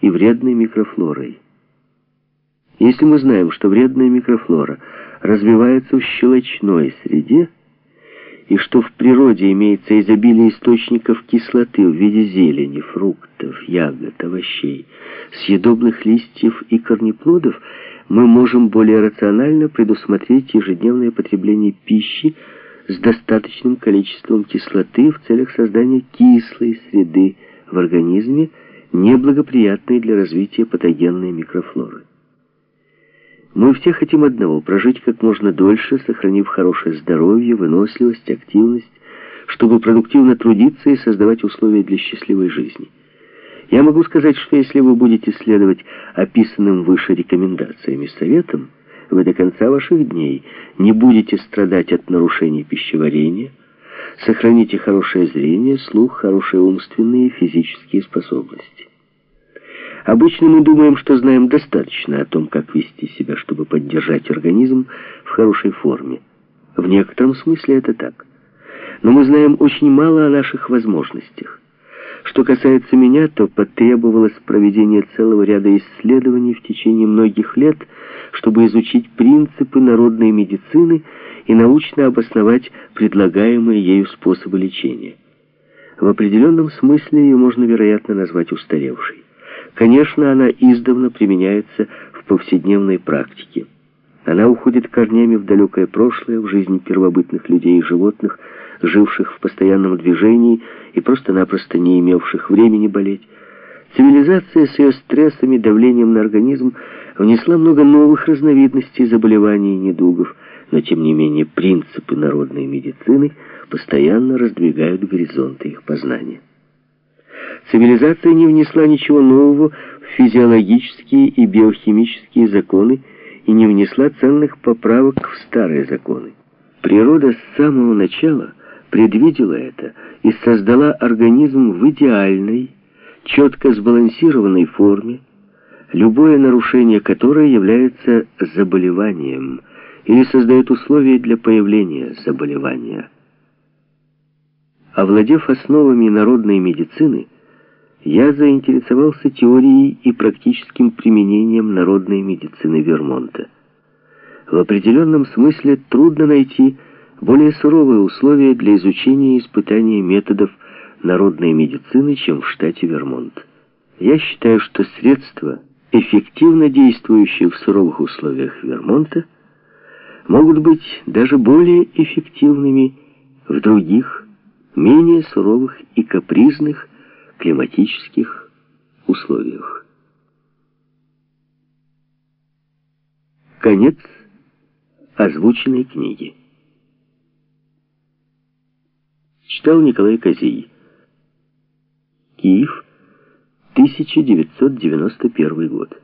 и вредной микрофлорой. Если мы знаем, что вредная микрофлора развивается в щелочной среде, и что в природе имеется изобилие источников кислоты в виде зелени, фруктов, ягод, овощей, съедобных листьев и корнеплодов, мы можем более рационально предусмотреть ежедневное потребление пищи с достаточным количеством кислоты в целях создания кислой среды в организме, неблагоприятной для развития патогенной микрофлоры. Мы все хотим одного — прожить как можно дольше, сохранив хорошее здоровье, выносливость, активность, чтобы продуктивно трудиться и создавать условия для счастливой жизни. Я могу сказать, что если вы будете следовать описанным выше рекомендациям и советам, вы до конца ваших дней не будете страдать от нарушений пищеварения, сохраните хорошее зрение, слух, хорошие умственные и физические способности. Обычно мы думаем, что знаем достаточно о том, как вести себя, чтобы поддержать организм в хорошей форме. В некотором смысле это так. Но мы знаем очень мало о наших возможностях. Что касается меня, то потребовалось проведение целого ряда исследований в течение многих лет, чтобы изучить принципы народной медицины и научно обосновать предлагаемые ею способы лечения. В определенном смысле ее можно, вероятно, назвать устаревшей. Конечно, она издавна применяется в повседневной практике. Она уходит корнями в далекое прошлое, в жизнь первобытных людей и животных, живших в постоянном движении и просто-напросто не имевших времени болеть. Цивилизация с ее стрессами, давлением на организм внесла много новых разновидностей заболеваний и недугов, но тем не менее принципы народной медицины постоянно раздвигают горизонты их познания. Цивилизация не внесла ничего нового в физиологические и биохимические законы и не внесла ценных поправок в старые законы. Природа с самого начала предвидела это и создала организм в идеальной, четко сбалансированной форме, любое нарушение которой является заболеванием или создает условия для появления заболевания. Овладев основами народной медицины, я заинтересовался теорией и практическим применением народной медицины Вермонта. В определенном смысле трудно найти более суровые условия для изучения и испытания методов народной медицины, чем в штате Вермонт. Я считаю, что средства, эффективно действующие в суровых условиях Вермонта, могут быть даже более эффективными в других, менее суровых и капризных климатических условиях. Конец озвученной книги. Читал Николай Козий. Киев, 1991 год.